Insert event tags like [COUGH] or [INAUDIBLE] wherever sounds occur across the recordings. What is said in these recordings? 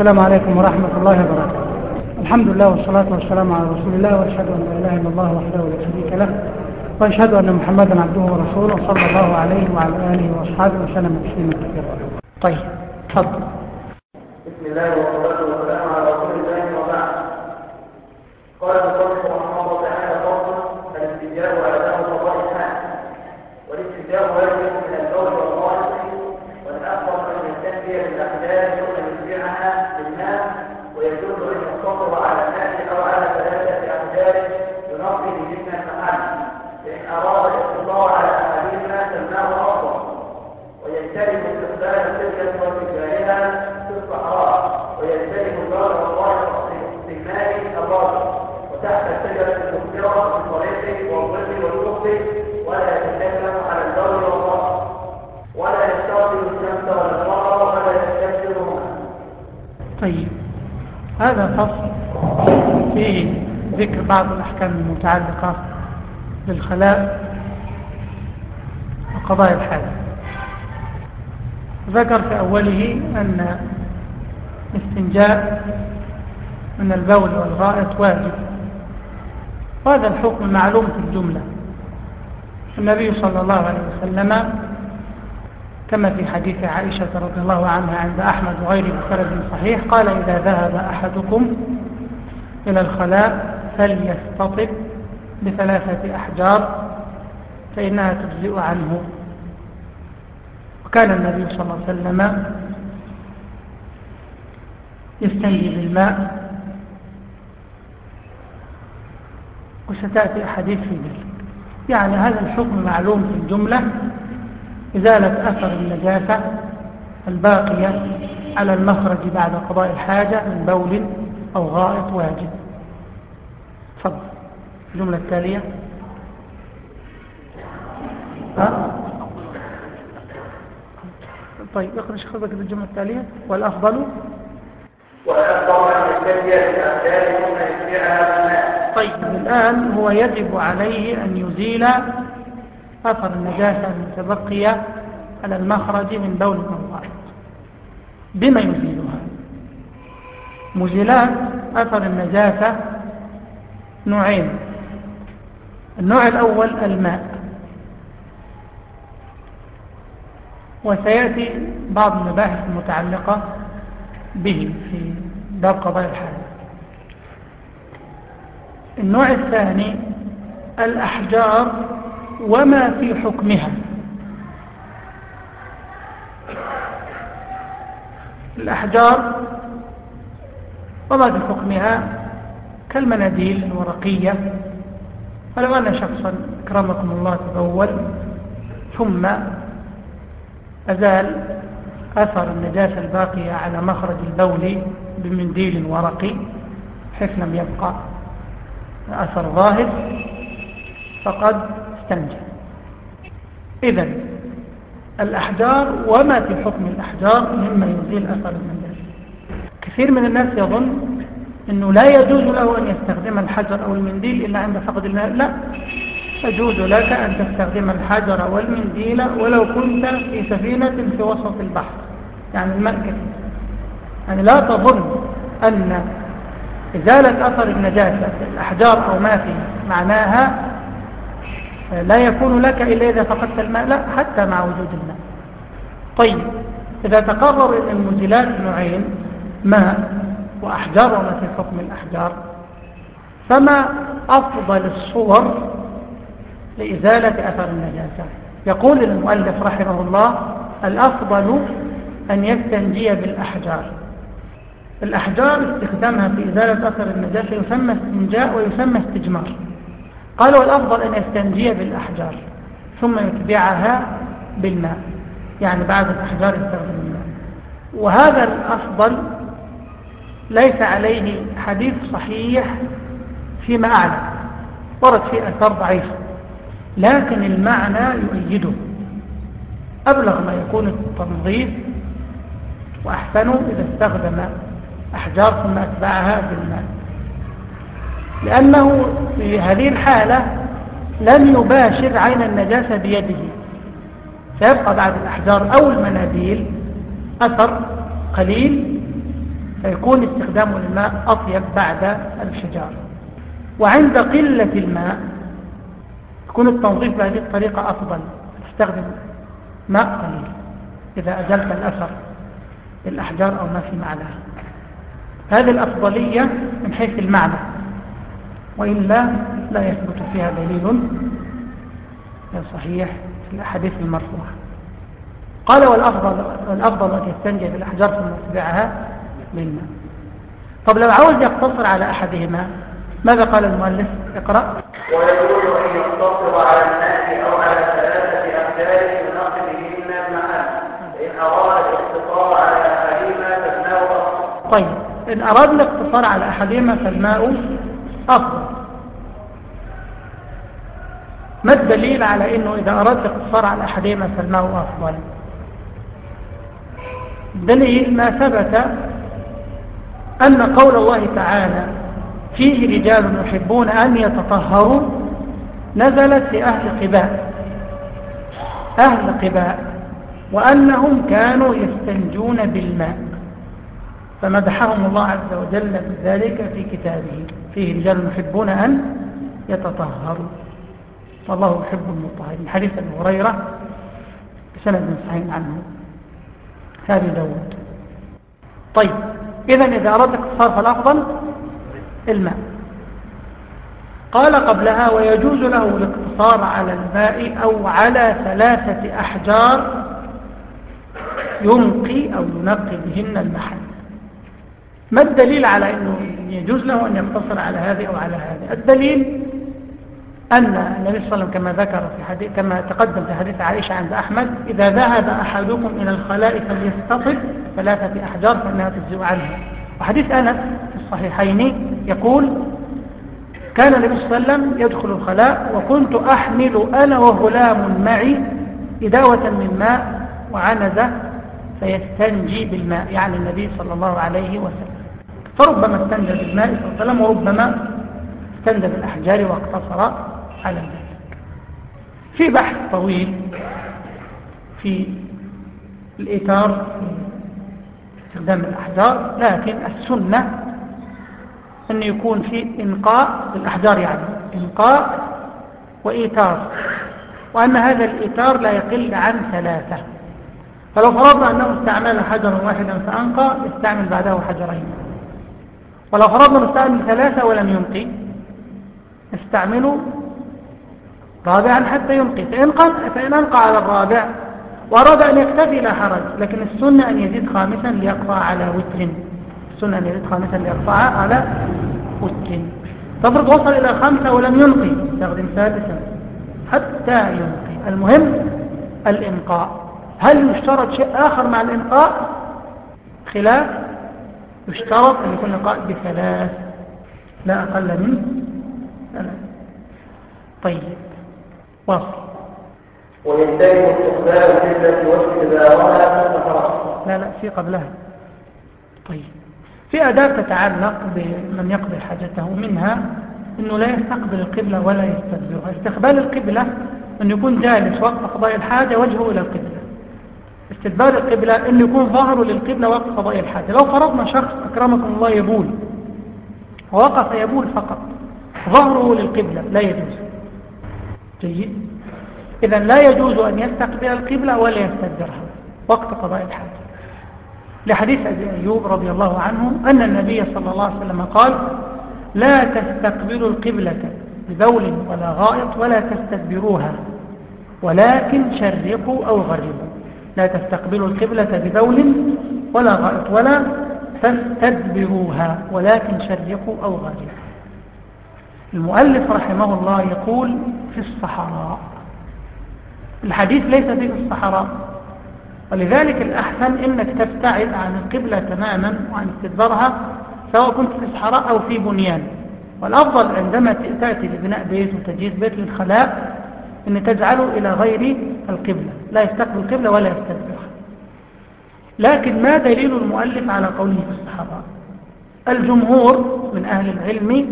السلام عليكم ورحمة الله وبركاته. الحمد لله والصلاة والسلام على رسول الله وأشهد أن لا إله إلا الله وحده لا شريك له وأشهد أن محمدا عبده ورسوله صلى الله عليه وعلى آله وأصحابه وسلم تسليما كثيرا. طيب تفضل. بسم الله والصلاة والسلام على رسول الله وبعد قال المصنف رحمه الله تعالى فصل الاستجابة وأداء قضاء الحال والاستجابة واجب من القول والظاهر والأفضل أن يستنجي بالأحداث ثم يتبعها بالماء ويجوز أن يقتصر على الماء أو على ثلاثة أحجار ينقي بهن المحل فإن أراد الاقتصار على أحدهما فالماء أفضل ويجتنب استخدام التلك وتجارها في الصحراء ويجتنب البر والظاهر في الماء الراجل وتحت الشجرة المثمرة في الطريق والظل والكفر ولا يتكلم على البر والظهر ولا يستقبل الشمس ولا القمر ولا يستكثرهما طيب هذا فصل فيه ذكر بعض الأحكام المتعلقة بالخلاء وقضاء الحاجة ذكر في أوله أن الاستنجاء من البول والغائط واجب. وهذا الحكم معلوم في الجملة. النبي صلى الله عليه وسلم كما في حديث عائشة رضي الله عنها عند أحمد وغيره بسند صحيح قال إذا ذهب أحدكم إلى الخلاء فليستطب بثلاثة أحجار فإنها تجزئ عنه. وكان النبي صلى الله عليه وسلم يستنجي بالماء. وستأتي أحاديث في ذلك. يعني هذا الحكم معلوم في الجملة. إزالة أثر النجاسة الباقية على المخرج بعد قضاء الحاجة من بول أو غائط واجب. تفضل. الجملة التالية. ها؟ طيب اقرأ بكر الجملة التالية. والأفضل؟ والأفضل أن يتبعها بالماء طيب الآن هو يجب عليه أن يزيل أثر النجاسة المتبقية على المخرج من بول الغائط بما يزيلها مزيلات أثر النجاسة نوعين. النوع الأول الماء. وسيأتي بعض المباحث المتعلقة به في باب قضاء الحاجة النوع الثاني الأحجار وما في حكمها. الأحجار وما في حكمها كالمناديل الورقية. فلو أن شخصا أكرمكم الله تبول ثم أزال أثر النجاسة الباقية على مخرج البول بمنديل ورقي حيث لم يبقى أثر ظاهر فقد استنجى إذا الأحجار وما في حكم الأحجار مما يزيل أثر النجاسة كثير من الناس يظن أنه لا يجوز له أن يستخدم الحجر أو المنديل إلا عند فقد الماء. لا يجوز لك أن تستخدم الحجر والمنديل ولو كنت في سفينة في وسط البحر. يعني الماء يعني لا تظن أن إزالة أثر النجاسة الأحجار أو ما في معناها لا يكون لك إلا إذا فقدت الماء لا حتى مع وجود الماء. طيب إذا تقرر أن المزيلات نوعين ماء وأحجار وما في حكم الأحجار فما أفضل الصور لإزالة أثر النجاسة؟ يقول المؤلف رحمه الله الأفضل أن يستنجي بالأحجار. الأحجار استخدامها في إزالة أثر النجاسة يسمى استنجاء ويسمى استجمار. قال والأفضل أن يستنجي بالأحجار ثم يتبعها بالماء. يعني بعد الأحجار يستخدم الماء. وهذا الأفضل ليس عليه حديث صحيح فيما أعلم. ورد فيه أثار ضعيفة. لكن المعنى يؤيده. أبلغ ما يكون التنظيف وأحسنه إذا استخدم أحجار ثم أتبعها بالماء. لأنه في هذه الحالة لم يباشر عين النجاسة بيده. سيبقى بعد الأحجار أو المناديل أثر قليل فيكون استخدام الماء أطيب بعد الشجار. وعند قلة الماء يكون التنظيف بهذه الطريقة أفضل. تستخدم ماء قليل إذا أزلت الأثر بالأحجار أو ما في معناها هذه الأفضلية من حيث المعنى. وإلا لا يثبت فيها دليل صحيح في الأحاديث المرفوعة. قال والأفضل, والأفضل أن يستنجي بالأحجار ثم يتبعها بالماء طب لو عاوز يقتصر على أحدهما ماذا قال المؤلف؟ اقرأ. ويجوز أن يقتصر على الماء أو على ثلاثة أحجار بنقلهن المحل إن أراد الاقتصار على أحدهما فالماء طيب إن أراد الاقتصار على أحدهما فالماء أفضل. ما الدليل على أنه إذا أراد الاقتصار على أحدهما فالماء أفضل؟ الدليل ما ثبت أن قول الله تعالى فيه رجال يحبون أن يتطهروا نزلت لأهل قباء. أهل قباء. وأنهم كانوا يستنجون بالماء. فمدحهم الله عز وجل بذلك في كتابه فيه رجال يحبون أن يتطهروا والله يحب المطهرين. حديث أبي هريرة بسند صحيح عنه. هذه داود. طيب إذا إذا أردت اقتصار فالأفضل الماء. قال قبلها ويجوز له الاقتصار على الماء أو على ثلاثة أحجار ينقي أو ينقي بهن المحل. ما الدليل على أنه يجوز له أن يقتصر على هذه أو على هذه؟ الدليل أن النبي صلى الله عليه وسلم كما ذكر في حديث كما تقدم في حديث عائشة عند أحمد إذا ذهب أحدكم إلى الخلاء فليستطب ثلاثة أحجار فإنها تجزئ عنه. وحديث أنس في الصحيحين يقول كان النبي صلى الله عليه وسلم يدخل الخلاء وكنت أحمل أنا وغلام معي إداوة من ماء وعنزة فيستنجي بالماء يعني النبي صلى الله عليه وسلم. فربما استنجى بالماء صلى الله عليه وسلم وربما استنجى بالأحجار واقتصر على ذلك في بحث طويل في الإيثار في استخدام الأحجار لكن السنة أن يكون في إنقاء الأحجار يعني إنقاء وإيثار. وأن هذا الإيثار لا يقل عن ثلاثة. فلو فرضنا أنه استعمل حجرا واحدا فأنقى يستعمل بعده حجرين. ولو فرضنا استعمل ثلاثة ولم ينقي يستعمل رابعا حتى ينقي فإن, فإن أنقى على الرابع وأراد أن يكتفي لا حرج لكن السنة أن يزيد خامسا ليقطع على وتر. السنة أن يزيد خامسا ليقطع على وتر. تفرض وصل إلى خمسة ولم ينقي يستخدم سادسا حتى ينقي. المهم الإنقاء. هل يشترط شيء آخر مع الإنقاء؟ خلاف. يشترط أن يكون الإنقاء بثلاث لا أقل من ثلاث. طيب. واصل. وينتهي استقبال القبلة الصحراء. لا لا في قبلها. طيب. في أداة تتعلق بمن يقضي حاجته منها أنه لا يستقبل القبلة ولا يستدبرها. استقبال القبلة أن يكون جالس وقت قضاء الحاجة وجهه إلى القبلة. استدبار القبلة أن يكون ظهره للقبلة وقت قضاء الحاجة. لو فرضنا شخص أكرمكم الله يبول ووقف يبول فقط ظهره للقبلة لا يجوز. جيد إذا لا يجوز أن يستقبل القبلة ولا يستدبرها وقت قضاء الحاجة. لحديث أبي أيوب رضي الله عنه أن النبي صلى الله عليه وسلم قال لا تستقبلوا القبلة ببول ولا غائط ولا تستدبروها ولكن شرقوا أو غربوا. لا تستقبلوا القبلة ببول ولا غائط ولا تستدبروها ولكن شرقوا أو غربوا. المؤلف رحمه الله يقول في الصحراء. الحديث ليس فيه الصحراء. ولذلك الأحسن إنك تبتعد عن القبلة تماما وعن استدبارها سواء كنت في الصحراء أو في بنيان. والأفضل عندما تأتي لبناء بيت وتجهيز بيت للخلاء أن تجعله إلى غير القبلة. لا يستقبل القبلة ولا يستدبرها. لكن ما دليل المؤلف على قوله في الصحراء؟ الجمهور من أهل العلم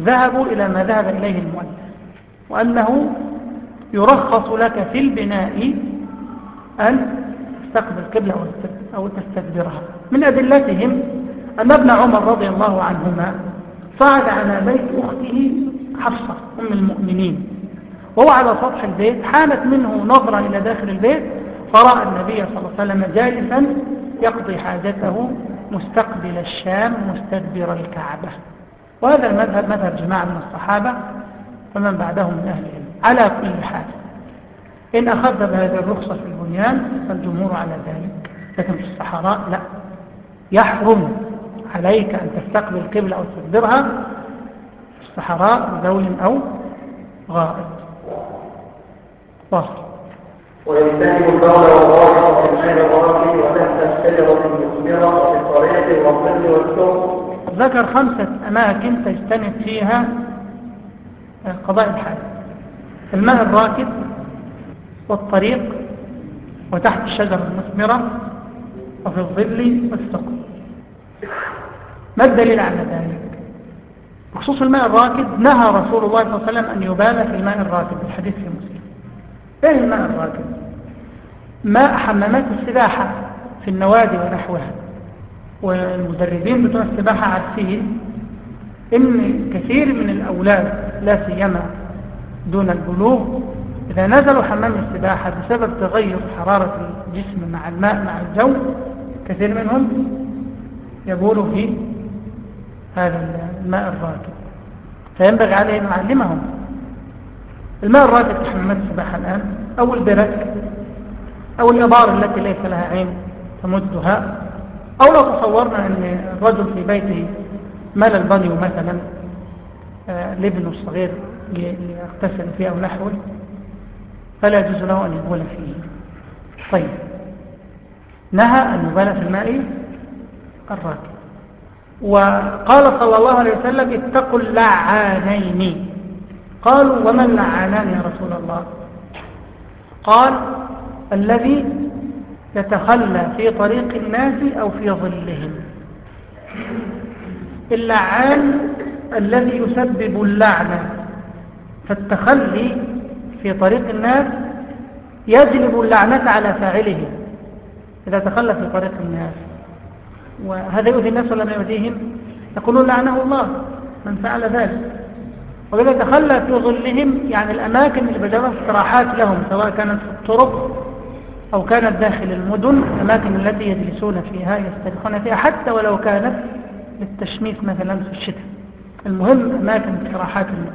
ذهبوا إلى ما ذهب إليه المؤلف. وأنه يرخص لك في البناء أن تستقبل القبلة أو تستدبرها. من أدلتهم أن ابن عمر رضي الله عنهما صعد على بيت أخته حفصة أم المؤمنين. وهو على سطح البيت حانت منه نظرة إلى داخل البيت فرأى النبي صلى الله عليه وسلم جالسا يقضي حاجته مستقبل الشام مستدبر الكعبة. وهذا المذهب مذهب جماعة من الصحابة ومن بعدهم من أهل العلم. على كل حال إن أخذت بهذه الرخصة في البنيان فالجمهور على ذلك. لكن في الصحراء لا. يحرم عليك أن تستقبل القبلة أو تستدبرها في الصحراء بزول أو غائط واصل. ويجتنب البول والغائط في الماء الراكد وتحت الشجرة المثمرة وفي الطريق والظل والسوق. ذكر خمسة أماكن تجتنب فيها قضاء الحاجة الماء الراكد والطريق وتحت الشجرة المثمرة وفي الظل والسقف ما الدليل على ذلك؟ بخصوص الماء الراكد نهى رسول الله صلى الله عليه وسلم أن يبال في الماء الراكد الحديث في مسلم. إيه الماء الراكد؟ ماء حمامات السباحة في النوادي ونحوها والمدربين بتوع السباحة عارفين إن كثير من الأولاد لا سيما دون البلوغ إذا نزلوا حمام السباحة بسبب تغير حرارة الجسم مع الماء مع الجو كثير منهم يبولوا في هذا الماء الراكد فينبغي عليه أن نعلمهم الماء الراكد في حمامات السباحة الآن أو البرك أو الإبار التي ليس لها عين تمدها أو لو تصورنا أن الرجل في بيته مال البانيو مثلا آه، لابنه الصغير ليغتسل فيه أو نحوه فلا يجوز له أن يبول فيه. طيب. نهى أن يبال في الماء الراكد وقال صلى الله عليه وسلم اتقوا اللعانين. قالوا وما اللعانان يا رسول الله؟ قال الذي يتخلى في طريق الناس أو في ظلهم. اللعان الذي يسبب اللعنة فالتخلي في طريق الناس يجلب اللعنة على فاعله إذا تخلى في طريق الناس. وهذا يؤذي الناس ولا يؤذيهم؟ يقولون لعنه الله من فعل ذلك. وإذا تخلى في ظلهم يعني الأماكن اللي بجرى استراحات لهم سواء كانت في الطرق أو كانت داخل المدن الأماكن التي يجلسون فيها يستريحون فيها حتى ولو كانت للتشميس مثلا في الشتاء. المهم أماكن استراحات الناس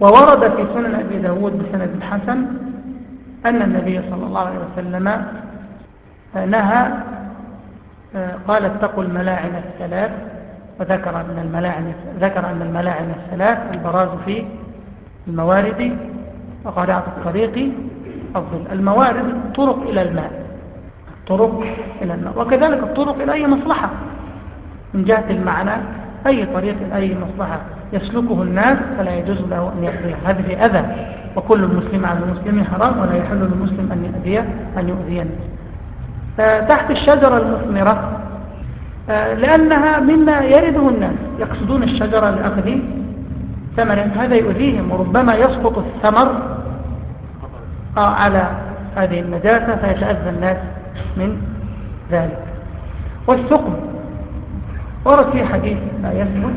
وورد في سنن أبي داود بسند حسن أن النبي صلى الله عليه وسلم نهى قال اتقوا الملاعن الثلاث وذكر أن الملاعن ذكر أن الملاعن الثلاث البراز في الموارد وقارعة الطريق الظل. الموارد طرق إلى الماء طرق إلى الماء وكذلك الطرق إلى أي مصلحة. من جهة المعنى أي طريق أي مصلحة يسلكه الناس فلا يجوز له أن يقضيه هذا في أذى وكل المسلم على المسلم حرام ولا يحل للمسلم أن يؤذيه أن يؤذي الناس. تحت الشجرة المثمرة آه، لأنها مما يرده الناس يقصدون الشجرة لأخذ ثمر هذا يؤذيهم وربما يسقط الثمر آه، على هذه النجاسة فيتأذى الناس من ذلك. والثقب. ورد في حديث لا يثبت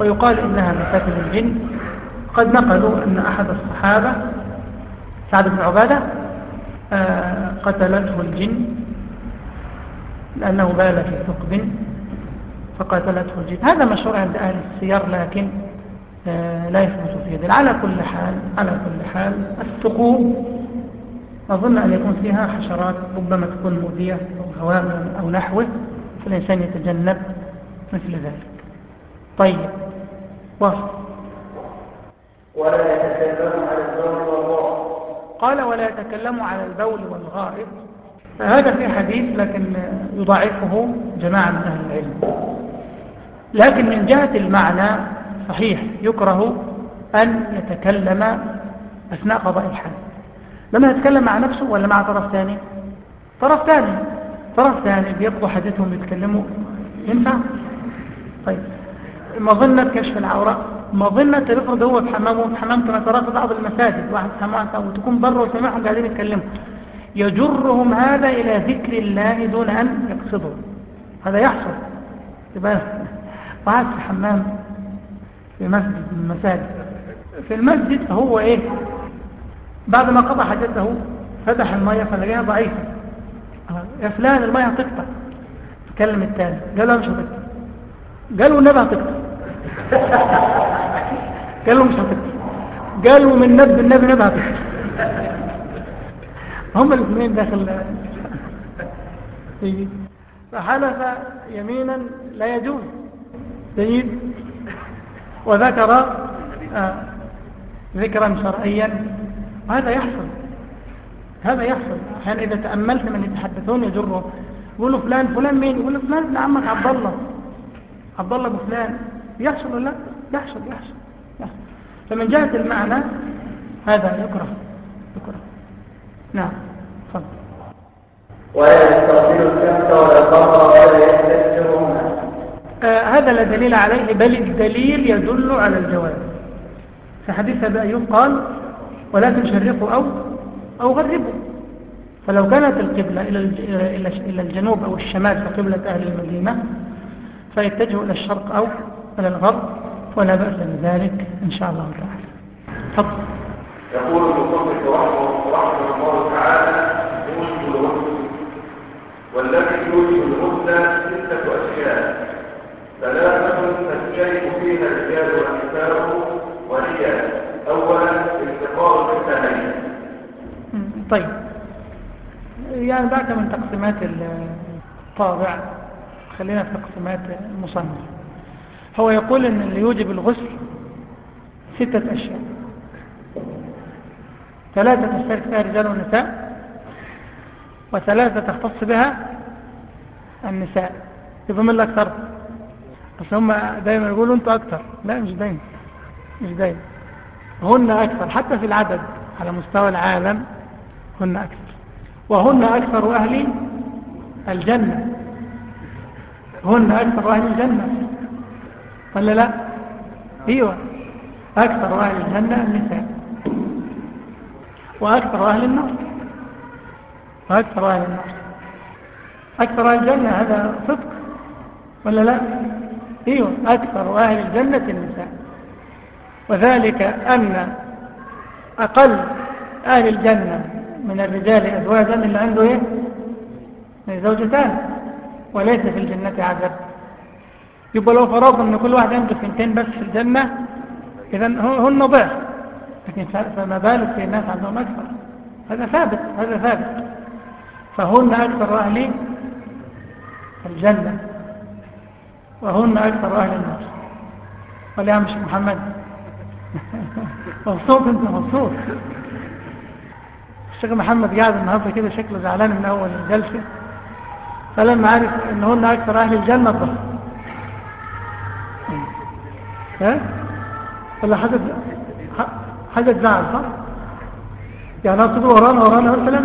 ويقال إنها مساكن الجن. قد نقلوا أن أحد الصحابة سعد بن عبادة آه، قتلته الجن لأنه بال في ثقب فقاتلته الجن. هذا مشهور عند أهل السير لكن آه، لا يثبت في ذلك على كل حال على كل حال الثقوب أظن أن يكون فيها حشرات ربما تكون مؤذية أو هواء أو نحوه فالإنسان يتجنب مثل ذلك. طيب وصل ولا يتكلم على البول والغائط قال ولا يتكلم على البول والغائط هذا في حديث لكن يضاعفه جماعة من أهل العلم. لكن من جهة المعنى صحيح يكره أن يتكلم أثناء قضاء الحال. لما يتكلم مع نفسه ولا مع طرف ثاني؟ طرف ثاني. طرف ثاني بيقضوا حديثهم بيتكلموا. ينفع؟ طيب. مظنة كشف العورة. مظنة تفرض هو في حمامة في حمام كما ترى في بعض المساجد. واحد حمام أو تكون بره وسمعهم قاعدين يتكلموا. يجرهم هذا إلى ذكر الله دون أن يقصدوا. هذا يحصل. يبقى قعد في حمام في مسجد من المساجد. في المسجد فهو إيه؟ بعد ما قضى حاجته فتح المية فلقاها ضعيفة. يا فلان المية هتقطع تكلم التاني. قال له مش هتقطع قالوا النبي هتقطع قالوا مش هتقطع قالوا من نبي النبي نبي هتقطع هم الاثنين داخل. فحلف يمينا لا يجوز. جيد وذكر آه ذكرا شرعيا. هذا يحصل. هذا يحصل. أحيانا إذا تأملت من يتحدثون يجروا. يقولوا فلان فلان مين؟ يقولوا فلان ابن عمك عبد الله. عبد الله بفلان يحصل ولا لا؟ يحصل يحصل. فمن جهة المعنى هذا يكره يكره. نعم تفضل. ولا يستقبل الشمس ولا القمر ولا آه هذا لا دليل عليه بل الدليل يدل على الجواز في حديث أبي أيوب قال ولا تشرقوا أو أو غربوا. فلو كانت القبلة إلى الجنوب أو الشمال كقبلة أهل المدينة فيتجهوا إلى الشرق أو إلى الغرب ولا بأس بذلك إن شاء الله تعالى. تفضل. يقول المصنف رحمه الله تعالى الغسل والذي يوجب الغسل ستة أشياء ثلاثة تشترك فيها الرجال والنساء وهي أولا التقاء الختانين طيب. يعني بعد من تقسيمات الطابع خلينا في تقسيمات المصنف هو يقول إن اللي يوجب الغسل ستة أشياء. ثلاثة تشترك فيها الرجال والنساء وثلاثة تختص بها النساء. يبقى من الأكثر بس هم دايما يقولوا أنتوا أكثر. لا مش دايما. مش دايما. هن أكثر. حتى في العدد على مستوى العالم هن أكثر. وهن أكثر أهل الجنة. هن أكثر أهل الجنة. ولا لا؟ أيوه. أكثر أهل الجنة النساء. وأكثر أهل النار. وأكثر أهل النار. أكثر أهل الجنة هذا صدق. ولا لا؟ أيوه. أكثر أهل الجنة النساء. وذلك أن أقل أهل الجنة من الرجال أزواجا اللي عنده إيه؟ زوجتان وليس في الجنة عدد يبقى لو فرضنا أن كل واحد عنده ثنتين بس في الجنة إذا هن ضعف لكن فما بالك في الناس عندهم أكثر. هذا ثابت هذا ثابت. فهن أكثر أهل الجنة. وهن أكثر أهل النار. ولا مش محمد. [LAUGHS] مبسوط أنت مبسوط. الشيخ محمد قاعد النهارده كده شكله زعلان من أول الجلسة. فلما عرف إن هن أكثر أهل الجنة ضحك ها؟ ولا حاجة حاجة تزعل صح؟ يعني تقول ورانا ورانا مثلا؟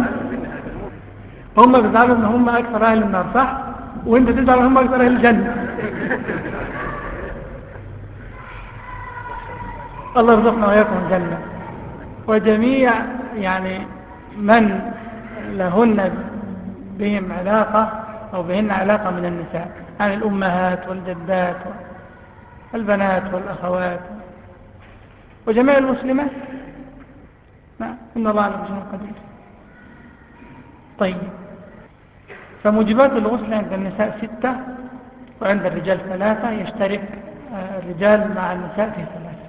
هم بيزعلوا إن هم أكثر أهل النار صح؟ وأنت تزعل هم أكثر أهل الجنة. الله يرزقنا وإياكم الجنة. وجميع يعني من لهن بهم علاقة أو بهن علاقة من النساء عن الأمهات والجدات والبنات والأخوات. وجميع المسلمات؟ نعم إن الله على بشر قدير. طيب. فموجبات الغسل عند النساء ستة وعند الرجال ثلاثة يشترك الرجال مع النساء في ثلاثة.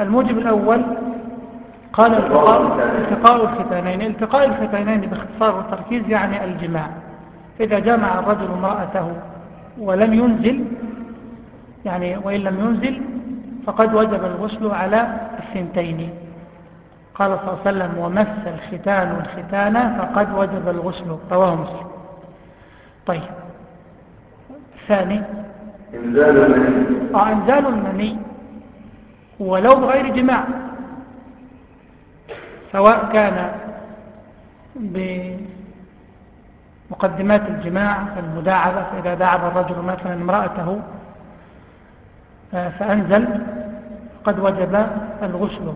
الموجب الأول قال التقاء, التقاء الختانين. التقاء الختانين باختصار والتركيز يعني الجماع. إذا جمع الرجل امرأته ولم ينزل يعني وإن لم ينزل فقد وجب الغسل على الثنتين. قال صلى الله عليه وسلم ومس الختان والختان فقد وجب الغسل. رواه مسلم. طيب. ثاني إنزال المني. آه إنزال المني ولو بغير جماع. سواء كان بمقدمات الجماع كالمداعبة فإذا داعب الرجل مثلا امرأته فأنزل قد وجب الغسل.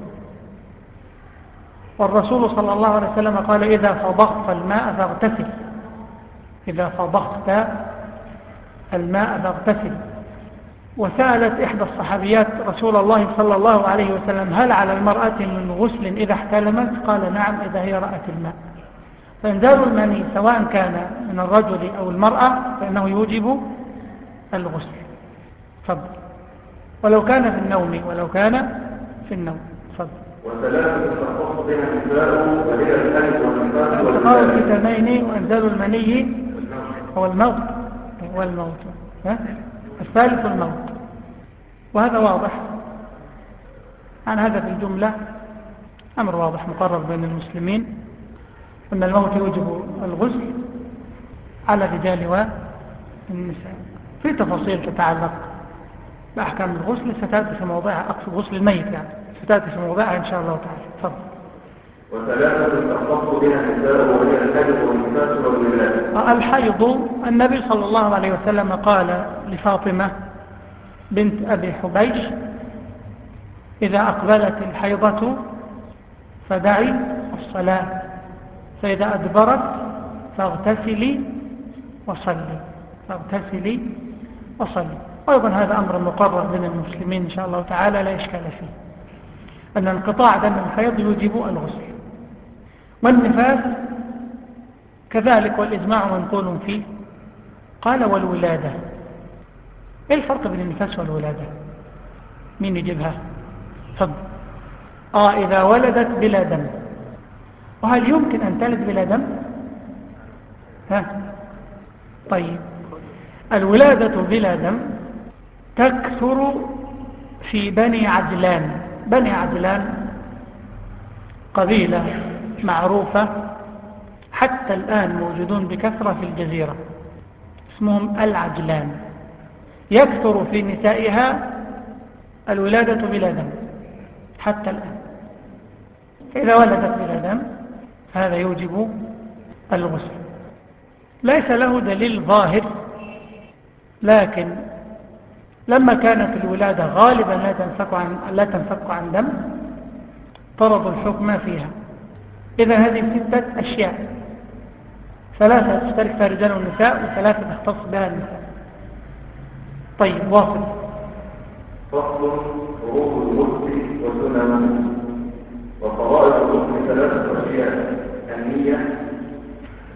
والرسول صلى الله عليه وسلم قال إذا فضغت الماء فاغتسل. إذا فضغت الماء فاغتسل. وسألت إحدى الصحابيات رسول الله صلى الله عليه وسلم هل على المرأة من غسل إذا احتلمت؟ قال نعم إذا هي رأت الماء. فإنزال المني سواء كان من الرجل أو المرأة فإنه يوجب الغسل. فضل ولو كان في النوم ولو كان في النوم. فضل وثلاثة تخص بها النساء وهي الحج والنفاس التقاء والولادة الكتمين وإنزال المني هو الموت. هو الموت. ها؟ الثالث الموت. وهذا واضح. عن هذا في الجملة أمر واضح مقرر بين المسلمين. أن الموت يوجب الغسل على الرجال والنساء. في تفاصيل تتعلق بأحكام الغسل ستأتي في موضعها. أقصد غسل الميت يعني. ستأتي في موضعها إن شاء الله تعالى. تفضل. وثلاثة تخص بها النساء وهي الحج والنفاس والولادة الحيض النبي صلى الله عليه وسلم قال لفاطمة بنت أبي حبيش إذا أقبلت الحيضة فدعي الصلاة. فإذا أدبرت فاغتسلي وصلي فاغتسلي وصلي. أيضا هذا أمر مقرر بين المسلمين إن شاء الله تعالى لا إشكال فيه. أن انقطاع دم الحيض يوجب الغسل. والنفاس كذلك والإجماع منقول فيه. قال والولادة. إيه الفرق بين النفاس والولادة؟ مين يجيبها؟ فضل آه إذا ولدت بلا دم. وهل يمكن أن تلد بلا دم؟ ها؟ طيب. الولادة بلا دم تكثر في بني عجلان بني عجلان قبيلة معروفة حتى الآن موجودون بكثرة في الجزيرة. اسمهم العجلان يكثر في نسائها الولادة بلا دم حتى الآن. إذا ولدت بلا دم هذا يوجب الغسل. ليس له دليل ظاهر لكن لما كانت الولادة غالبا لا تنفك عن, لا تنفك عن دم طرد الحكم فيها. إذا هذه ستة أشياء. ثلاثة تشترك فيها الرجال والنساء وثلاثة تختص بها النساء. طيب واصل. فصل فروض المسلم وسننه وفرائض المسلم ثلاثة أشياء. النية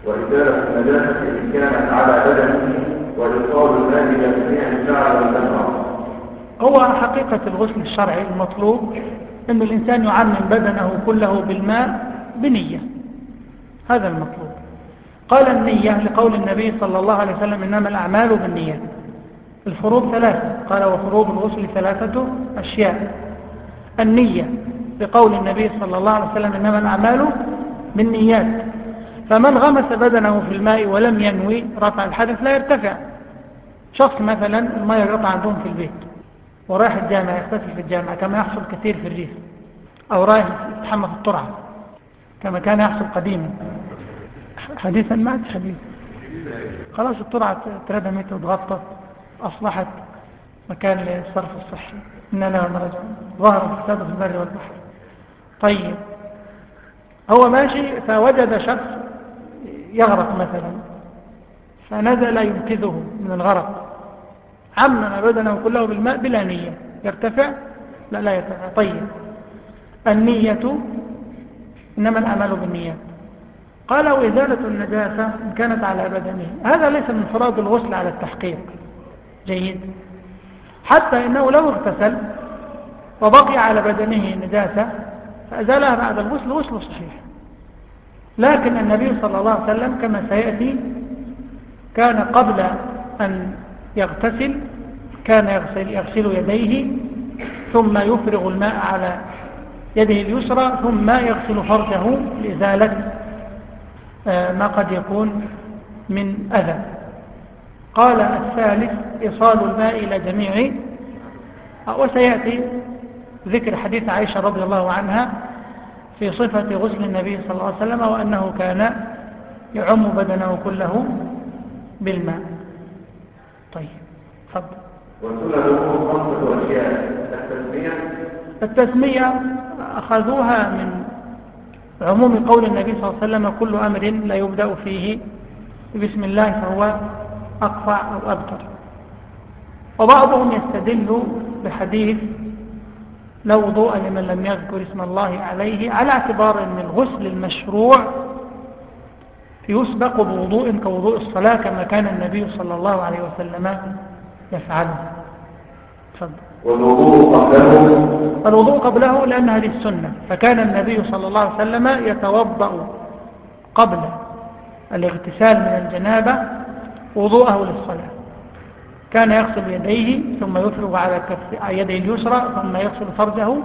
وإزالة النجاسة إن كانت على بدنه وإيصال الماء إلى جميع الشعر والبشرة هو حقيقة الغسل الشرعي المطلوب أن الإنسان يعمم بدنه كله بالماء بنية. هذا المطلوب. قال النية لقول النبي صلى الله عليه وسلم إنما الأعمال بالنيات الفروض ثلاثة. قال وفروض الغسل ثلاثة أشياء. النية لقول النبي صلى الله عليه وسلم إنما الأعمال بالنيات. فمن غمس بدنه في الماء ولم ينوي رفع الحدث لا يرتفع. شخص مثلا الماء يقطع عندهم في البيت ورايح الجامع يغتسل في الجامع كما يحصل كثير في الريف أو رايح يتحمى في الطرعة كما كان يحصل قديما. حديثا ما عاد حديث. خلاص الطرعة تردمت وتغطت أصبحت مكان للصرف الصحي. إنا لا ظهر الفساد في البر والبحر. طيب. هو ماشي فوجد شخص يغرق مثلا فنزل ينقذه من الغرق. عمم بدنه كله بالماء بلا نية. يرتفع؟ لا لا يرتفع. طيب. النية إنما الأعمال بالنيات قال وإزالة النجاسة إن كانت على بدنه. هذا ليس من فراد الغسل على التحقيق. جيد. حتى إنه لو اغتسل وبقي على بدنه نجاسة فأزالها بعد الغسل غسل صحيح. لكن النبي صلى الله عليه وسلم كما سيأتي كان قبل أن يغتسل كان يغسل, يغسل يديه ثم يفرغ الماء على يده اليسرى ثم يغسل فرجه لإزالة آه، ما قد يكون من أذى. قال الثالث إيصال الماء إلى جميع وسيأتي ذكر حديث عائشة رضي الله عنها في صفة غسل النبي صلى الله عليه وسلم وأنه كان يعم بدنه كله بالماء. طيب تفضل. التسمية التسمية أخذوها من عموم قول النبي صلى الله عليه وسلم كل أمر لا يبدأ فيه بسم الله فهو أقطع أو أبتر وبعضهم يستدل بحديث لا وضوء لمن لم يذكر اسم الله عليه على اعتبار أن الغسل المشروع يسبق بوضوء كوضوء الصلاة كما كان النبي صلى الله عليه وسلم يفعله. تفضل. والوضوء قبله؟ الوضوء قبله لأن هذه السنة. فكان النبي صلى الله عليه وسلم يتوضأ قبل الاغتسال من الجنابة وضوءه للصلاة. كان يغسل يديه ثم يفرغ على كف يده اليسرى ثم يغسل فرجه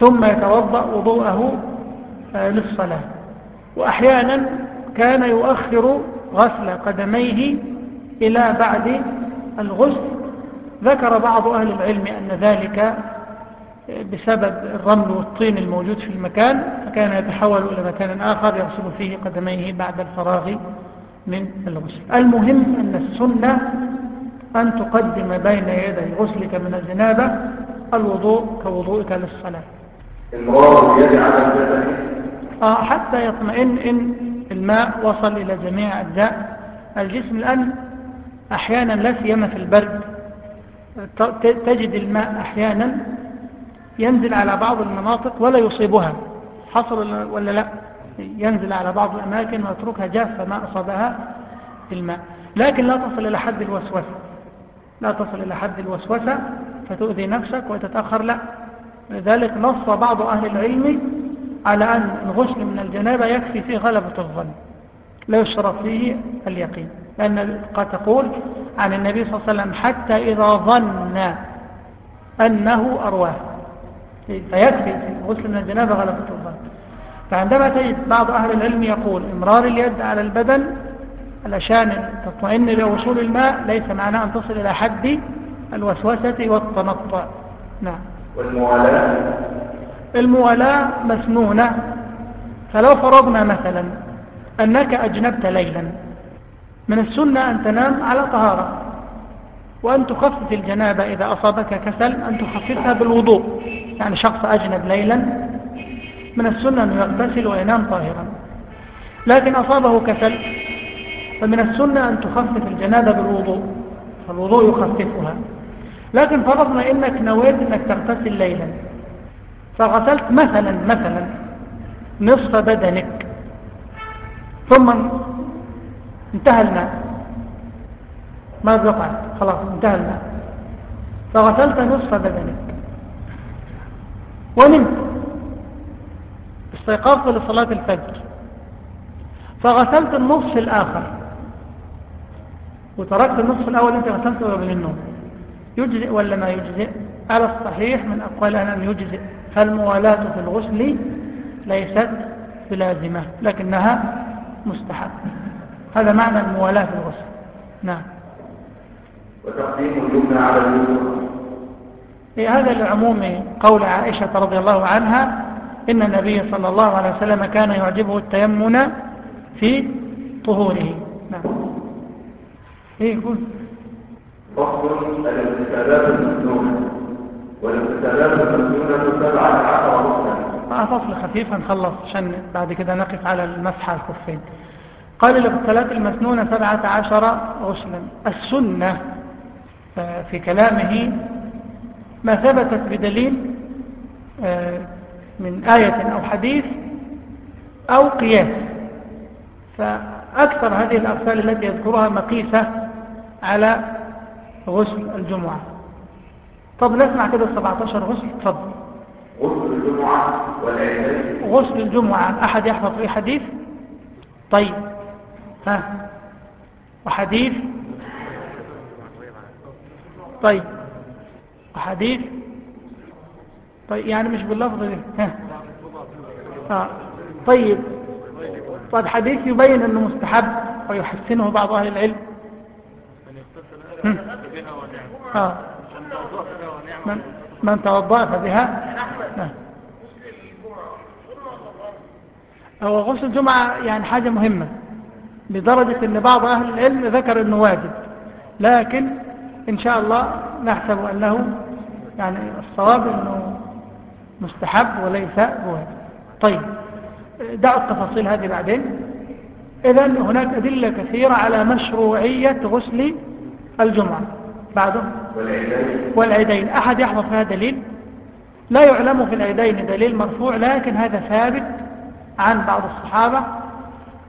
ثم يتوضأ وضوءه آه، للصلاة. وأحيانا كان يؤخر غسل قدميه إلى بعد الغسل. ذكر بعض أهل العلم أن ذلك بسبب الرمل والطين الموجود في المكان فكان يتحول إلى مكان آخر يغسل فيه قدميه بعد الفراغ من الغسل. المهم أن السنة أن تقدم بين يدي غسلك من الجنابة الوضوء كوضوءك للصلاة. المرار بيد على الجسد آه حتى يطمئن إن الماء وصل إلى جميع أجزاء الجسم الآن أحيانا لا سيما في البرد تجد الماء أحيانا ينزل على بعض المناطق ولا يصيبها. حصل ولا لا؟ ينزل على بعض الأماكن ويتركها جافة ما أصابها الماء. لكن لا تصل إلى حد الوسوسة. لا تصل إلى حد الوسوسة فتؤذي نفسك وتتأخر لا. لذلك نص بعض أهل العلم على أن الغسل من الجنابة يكفي فيه غلبة الظن لا يشرف فيه اليقين. لأن قد تقول عن النبي صلى الله عليه وسلم حتى إذا ظن أنه أرواه. فيكفي في الغسل من الجنابة غلبة الظن. فعندما تجد بعض أهل العلم يقول إمرار اليد على البدن علشان تطمئن لوصول الماء ليس معناه أن تصل إلى حد الوسوسة والتنطع. نعم. والموالاة؟ الموالاة مسنونة. فلو فرضنا مثلا أنك أجنبت ليلا من السنة أن تنام على طهارة وأن تخفف الجنابة إذا أصابك كسل أن تخففها بالوضوء. يعني شخص أجنب ليلا من السنة أن يغتسل وينام طاهرا. لكن أصابه كسل فمن السنة أن تخفف الجنابة بالوضوء فالوضوء يخففها. لكن فرضنا إنك نويت أنك تغتسل ليلا. فغسلت مثلا مثلا نصف بدنك. ثم انتهى الماء. ما بقى؟ خلاص انتهى الماء. فغسلت نصف بدنك. ونمت استيقظت لصلاة الفجر. فغسلت النصف الآخر. وتركت النصف الأول أنت غسلته قبل النوم يجزئ ولا ما يجزئ؟ على الصحيح من أقوال أن يجزئ. فالموالاة في الغسل ليست بلازمة لكنها مستحب. هذا معنى الموالاة في الغسل. نعم. وتقديم اليمنى على اليسرى هذا لعموم قول عائشة رضي الله عنها إن النبي صلى الله عليه وسلم كان يعجبه التيمن في طهوره. نعم. إيه يقول فصل الامتثالات المسنونة والامتثالات المسنونة سبعة عشر ركنا آه فصل خفيف هنخلص عشان بعد كده نقف على المسح على الكفين. قال الاغتسالات المسنونة سبعة عشر غسلا. السنة آه، في كلامه ما ثبتت بدليل آه، من آية أو حديث أو قياس. فأكثر هذه الأغسال التي يذكرها مقيسة على غسل الجمعة. طب نسمع كده 17 غسل تفضل غسل الجمعة والعيدين غسل الجمعة أحد يحفظ فيه حديث؟ طيب ها وحديث؟ طيب وحديث؟ طيب يعني مش باللفظ ده ها. آه. طيب. طيب حديث يبين إنه مستحب ويحسنه بعض أهل العلم. آه. من, من توضأ فبها؟ نعم. هو غسل الجمعة يعني حاجة مهمة. لدرجة إن بعض أهل العلم ذكر إنه واجب. لكن إن شاء الله نحسب انه يعني الصواب إنه مستحب وليس واجب طيب. دعوا التفاصيل هذه بعدين. اذا هناك أدلة كثيرة على مشروعية غسل الجمعة. بعده والعيدين. أحد يحفظ فيها دليل؟ لا يعلم في العيدين دليل مرفوع لكن هذا ثابت عن بعض الصحابة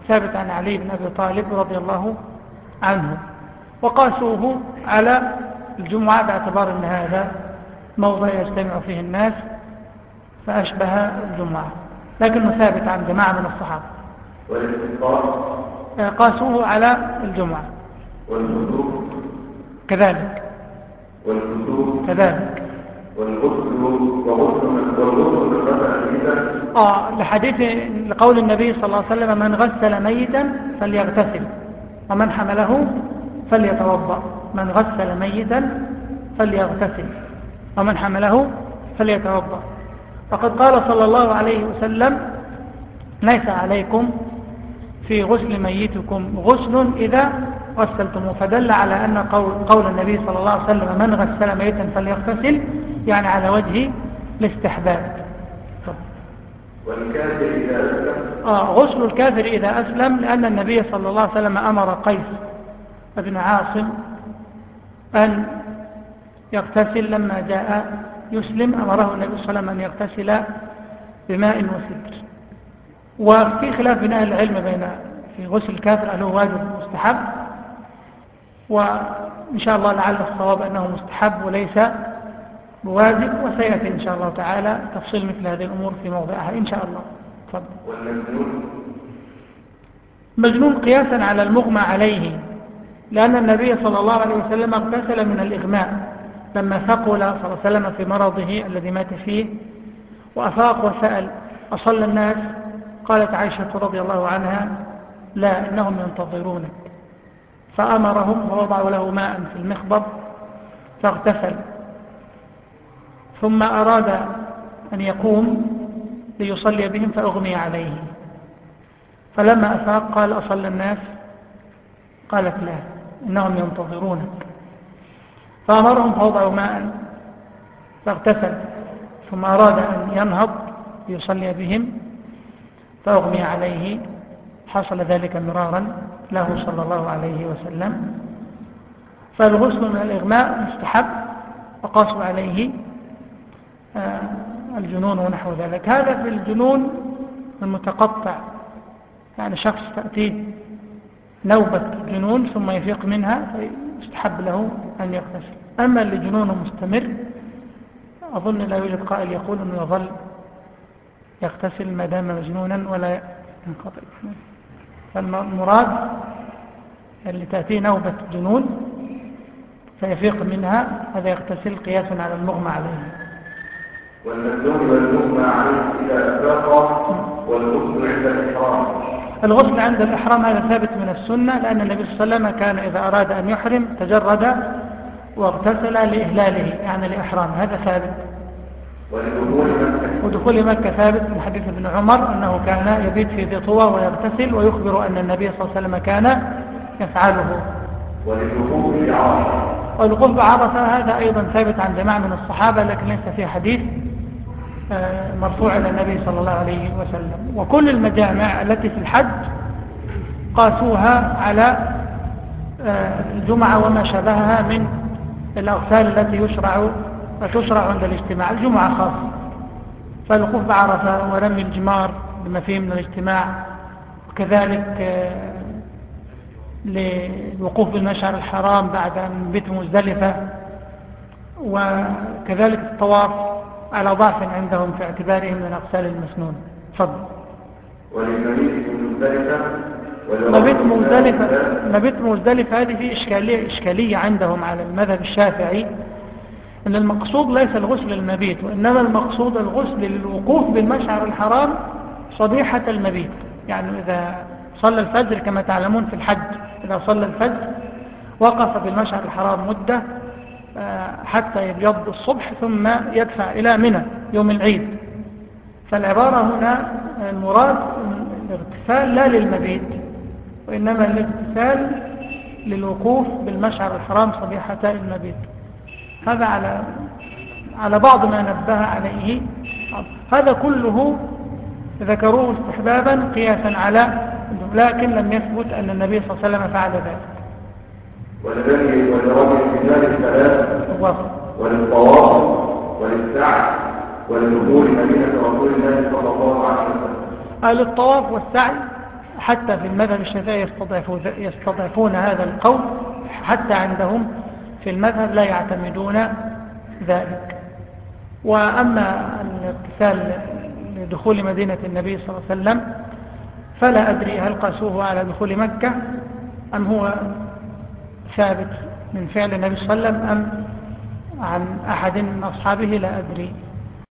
ثابت عن علي بن أبي طالب رضي الله عنه. وقاسوه على الجمعة باعتبار أن هذا موضع يجتمع فيه الناس فأشبه الجمعة. لكنه ثابت عن جماعة من الصحابة. قاسوه على الجمعة. كذلك. كذلك. والغسل وغسل والغسل آه لحديث لقول النبي صلى الله عليه وسلم من غسل ميتا فليغتسل ومن حمله فليتوضأ من غسل ميتا فليغتسل ومن حمله فليتوضأ. فقد قال صلى الله عليه وسلم ليس عليكم في غسل ميتكم غسل إذا غسلتموه فدل على أن قول, قول النبي صلى الله عليه وسلم من غسل ميتا فليغتسل يعني على وجه الاستحباب. والكافر إذا أسلم؟ آه غسل الكافر إذا أسلم لأن النبي صلى الله عليه وسلم أمر قيس بن عاصم أن يغتسل لما جاء يسلم. أمره النبي صلى الله عليه وسلم أن يغتسل بماء وسدر. وفي خلاف بين أهل العلم بين في غسل الكافر هل هو واجب مستحب؟ وإن شاء الله لعل الصواب أنه مستحب وليس بواجب وسيأتي إن شاء الله تعالى تفصيل مثل هذه الأمور في موضعها إن شاء الله. تفضل. مجنون قياسا على المغمى عليه لأن النبي صلى الله عليه وسلم اغتسل من الإغماء لما ثقل صلى الله عليه وسلم في مرضه الذي مات فيه وأفاق وسأل أصلى الناس؟ قالت عائشة رضي الله عنها لا إنهم ينتظرونك. فأمرهم ووضعوا له ماء في المخبر فاغتسل. ثم أراد أن يقوم ليصلي بهم فأغمي عليه. فلما أفاق قال أصلى الناس؟ قالت لا إنهم ينتظرونك. فأمرهم فوضعوا ماء فاغتسل. ثم أراد أن ينهض ليصلي بهم فأغمي عليه. حصل ذلك مرارا. له صلى الله عليه وسلم. فالغسل من الإغماء مستحب وقاسوا عليه آه، الجنون ونحو ذلك. هذا في الجنون المتقطع. يعني شخص تأتيه نوبة جنون ثم يفيق منها فيستحب له أن يغتسل. أما اللي جنونه مستمر أظن لا يوجد قائل يقول أنه يظل يغتسل ما دام مجنونا ولا ينقطع. فالمراد اللي تأتيه نوبة جنون فيفيق منها هذا يغتسل قياسا على المغمى عليه. والمجنون والمغمى عليه إذا أفاق والغسل عند الإحرام. الغسل عند الإحرام هذا ثابت من السنة لأن النبي صلى الله عليه وسلم كان إذا أراد أن يحرم تجرد واغتسل لإهلاله يعني لإحرام هذا ثابت. ودخول مكة ثابت من حديث ابن عمر أنه كان يبيت في ذي طوى ويغتسل ويخبر أن النبي صلى الله عليه وسلم كان يفعله. والوقوف بعرفة هذا أيضا ثابت عن جماعة من الصحابة لكن ليس في حديث آه، مرفوع إلى النبي صلى الله عليه وسلم. وكل المجامع التي في الحج قاسوها على آه، الجمعة وما شابهها من الأغسال التي يشرع وتشرع عند الاجتماع. الجمعة خاصة. فالوقوف بعرفة ورمي الجمار بما فيه من الاجتماع. وكذلك آه، للوقوف بالمشعر الحرام بعد أن بيت مزدلفة. وكذلك الطواف على ضعف عندهم في اعتبارهم من الأغسال المسنون. تفضل. وللمبيت مزدلفة مبيت مزدلفة. مبيت مزدلفة هذه في إشكالية, إشكالية عندهم على المذهب الشافعي. أن المقصود ليس الغسل المبيت وإنما المقصود الغسل للوقوف بالمشعر الحرام صبيحة المبيت. يعني إذا صلى الفجر كما تعلمون في الحج إذا صلى الفجر وقف بالمشعر الحرام مدة آه، حتى يبيض الصبح ثم يدفع إلى منى يوم العيد. فالعبارة هنا المراد الاغتسال لا للمبيت وإنما الاغتسال للوقوف بالمشعر الحرام صبيحة المبيت. هذا على على بعض ما نبه عليه. هذا كله ذكروه استحبابا قياسا على لكن لم يثبت أن النبي صلى الله عليه وسلم فعل ذلك. ولرمي ولرمي الجمال الثلاث وللطواف وللسعي ولدخول مدينة رسول الله صلى الله عليه وسلم. أهل الطواف والسعي حتى في المذهب الشافعي يستضعفون هذا القول حتى عندهم في المذهب لا يعتمدون ذلك. وأما الاغتسال لدخول مدينة النبي صلى الله عليه وسلم فلا أدري هل قاسوه على دخول مكة أم هو ثابت من فعل النبي صلى الله عليه وسلم أم عن أحد من أصحابه لا أدري.